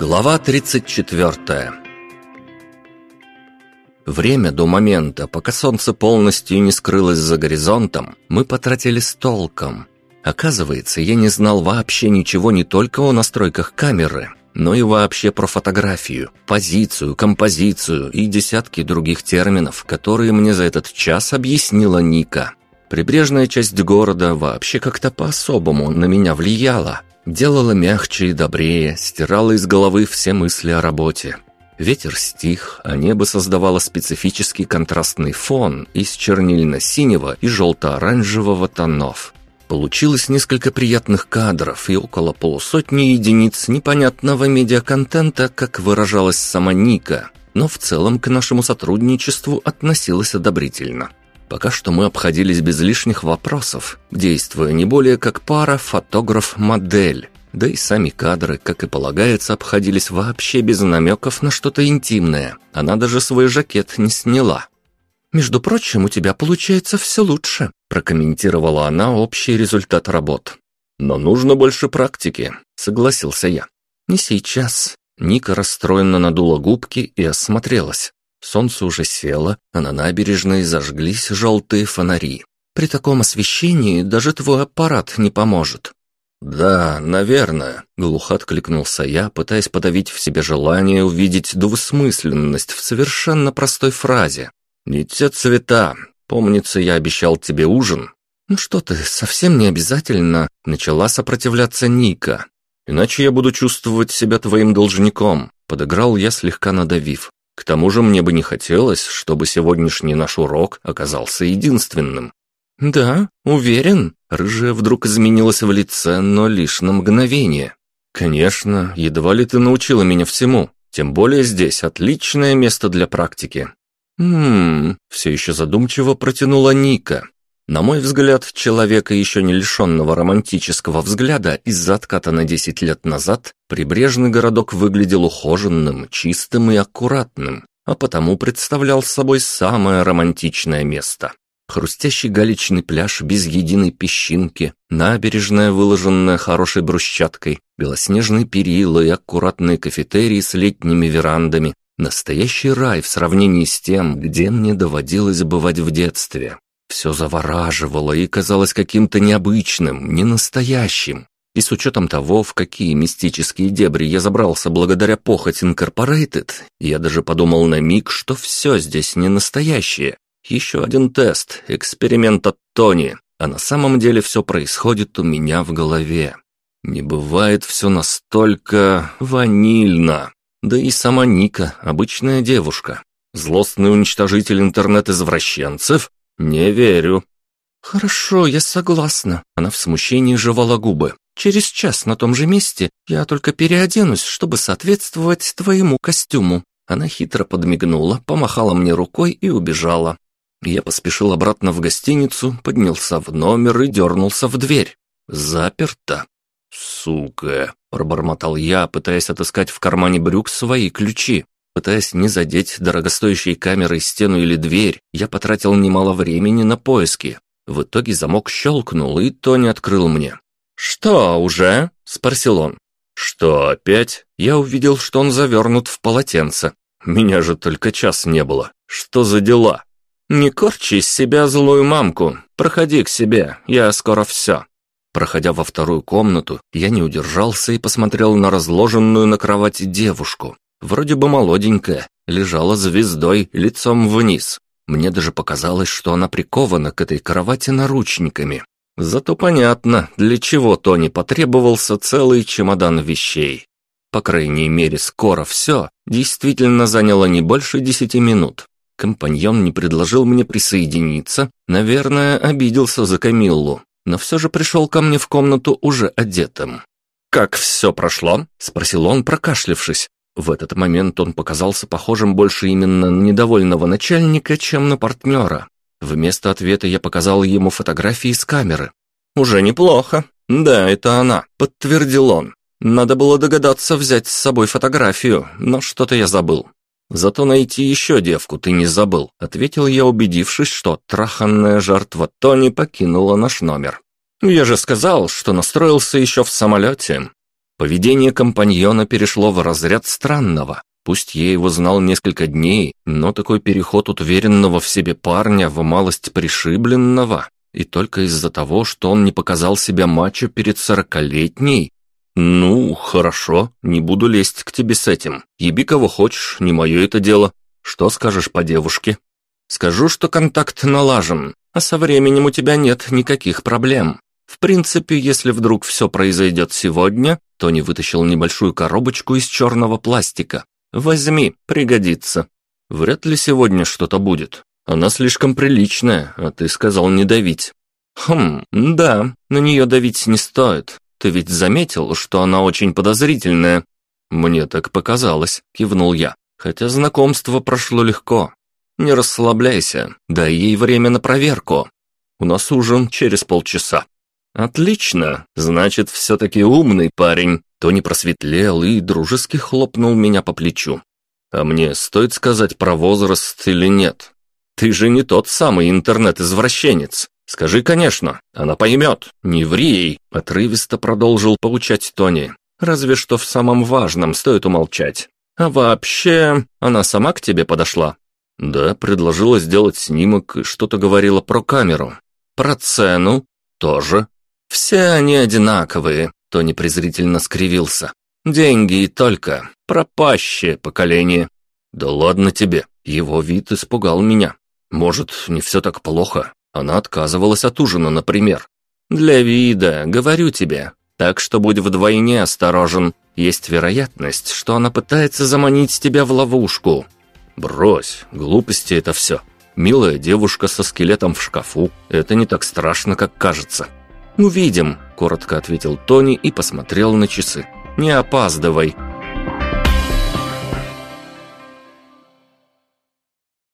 Глава 34 Время до момента, пока солнце полностью не скрылось за горизонтом, мы потратили с толком. Оказывается, я не знал вообще ничего не только о настройках камеры, но и вообще про фотографию, позицию, композицию и десятки других терминов, которые мне за этот час объяснила Ника. Прибрежная часть города вообще как-то по-особому на меня влияла. Делала мягче и добрее, стирала из головы все мысли о работе. Ветер стих, а небо создавало специфический контрастный фон из чернильно-синего и желто-оранжевого тонов. Получилось несколько приятных кадров и около полусотни единиц непонятного медиаконтента, как выражалась сама Ника, но в целом к нашему сотрудничеству относилась одобрительно. Пока что мы обходились без лишних вопросов, действуя не более как пара фотограф-модель. Да и сами кадры, как и полагается, обходились вообще без намеков на что-то интимное. Она даже свой жакет не сняла. «Между прочим, у тебя получается все лучше», прокомментировала она общий результат работ. «Но нужно больше практики», — согласился я. «Не сейчас». Ника расстроенно надула губки и осмотрелась. Солнце уже село, а на набережной зажглись желтые фонари. При таком освещении даже твой аппарат не поможет. «Да, наверное», — глухо откликнулся я, пытаясь подавить в себе желание увидеть двусмысленность в совершенно простой фразе. «Не те цвета. Помнится, я обещал тебе ужин». «Ну что ты, совсем не обязательно», — начала сопротивляться Ника. «Иначе я буду чувствовать себя твоим должником», — подыграл я, слегка надавив. «К тому же мне бы не хотелось, чтобы сегодняшний наш урок оказался единственным». «Да, уверен?» Рыжая вдруг изменилась в лице, но лишь на мгновение. «Конечно, едва ли ты научила меня всему. Тем более здесь отличное место для практики. «Ммм...» — все еще задумчиво протянула Ника. На мой взгляд, человека, еще не лишенного романтического взгляда, из-за отката на 10 лет назад, прибрежный городок выглядел ухоженным, чистым и аккуратным, а потому представлял собой самое романтичное место. Хрустящий галечный пляж без единой песчинки, набережная, выложенная хорошей брусчаткой, белоснежные перила и аккуратные кафетерии с летними верандами, Настоящий рай в сравнении с тем, где мне доводилось бывать в детстве. Все завораживало и казалось каким-то необычным, ненастоящим. И с учетом того, в какие мистические дебри я забрался благодаря похоть Incorporated, я даже подумал на миг, что все здесь не настоящее. Еще один тест, эксперимент от Тони, а на самом деле все происходит у меня в голове. Не бывает все настолько ванильно. Да и сама Ника, обычная девушка. Злостный уничтожитель интернет-извращенцев? Не верю. «Хорошо, я согласна». Она в смущении жевала губы. «Через час на том же месте я только переоденусь, чтобы соответствовать твоему костюму». Она хитро подмигнула, помахала мне рукой и убежала. Я поспешил обратно в гостиницу, поднялся в номер и дернулся в дверь. Заперто. «Сука!» – пробормотал я, пытаясь отыскать в кармане брюк свои ключи. Пытаясь не задеть дорогостоящей камерой стену или дверь, я потратил немало времени на поиски. В итоге замок щелкнул, и Тони открыл мне. «Что, уже?» – спросил он. «Что, опять?» Я увидел, что он завернут в полотенце. Меня же только час не было. Что за дела? «Не корчи из себя злую мамку. Проходи к себе, я скоро все». Проходя во вторую комнату, я не удержался и посмотрел на разложенную на кровати девушку. Вроде бы молоденькая, лежала звездой лицом вниз. Мне даже показалось, что она прикована к этой кровати наручниками. Зато понятно, для чего Тони потребовался целый чемодан вещей. По крайней мере, скоро все действительно заняло не больше десяти минут. Компаньон не предложил мне присоединиться, наверное, обиделся за Камиллу но все же пришел ко мне в комнату уже одетым. «Как все прошло?» – спросил он, прокашлявшись. В этот момент он показался похожим больше именно на недовольного начальника, чем на партнера. Вместо ответа я показал ему фотографии с камеры. «Уже неплохо. Да, это она», – подтвердил он. «Надо было догадаться взять с собой фотографию, но что-то я забыл». «Зато найти еще девку ты не забыл», — ответил я, убедившись, что траханная жертва Тони покинула наш номер. «Я же сказал, что настроился еще в самолете». Поведение компаньона перешло в разряд странного. Пусть я его знал несколько дней, но такой переход от уверенного в себе парня в малость пришибленного, и только из-за того, что он не показал себя мачо перед сорокалетней. Ну, хорошо, не буду лезть к тебе с этим. Еби кого хочешь, не мое это дело. Что скажешь по девушке? Скажу, что контакт налажен, а со временем у тебя нет никаких проблем. В принципе, если вдруг все произойдет сегодня, Тони вытащил небольшую коробочку из черного пластика. Возьми, пригодится. Вряд ли сегодня что-то будет. Она слишком приличная, а ты сказал не давить. Хм, да, на нее давить не стоит. Ты ведь заметил, что она очень подозрительная? Мне так показалось, кивнул я. Хотя знакомство прошло легко. Не расслабляйся, дай ей время на проверку. У нас ужин через полчаса. Отлично, значит, все-таки умный парень. Тони просветлел и дружески хлопнул меня по плечу. «А мне стоит сказать про возраст или нет? Ты же не тот самый интернет-извращенец. Скажи, конечно, она поймет. Не ври ей!» Отрывисто продолжил поучать Тони. «Разве что в самом важном стоит умолчать. А вообще, она сама к тебе подошла?» «Да, предложила сделать снимок и что-то говорила про камеру. Про цену? Тоже. Все они одинаковые. Тони презрительно скривился. «Деньги и только. Пропащее поколение». «Да ладно тебе». Его вид испугал меня. «Может, не все так плохо? Она отказывалась от ужина, например». «Для вида, говорю тебе. Так что будь вдвойне осторожен. Есть вероятность, что она пытается заманить тебя в ловушку». «Брось, глупости это все. Милая девушка со скелетом в шкафу. Это не так страшно, как кажется». «Увидим», – коротко ответил Тони и посмотрел на часы. «Не опаздывай».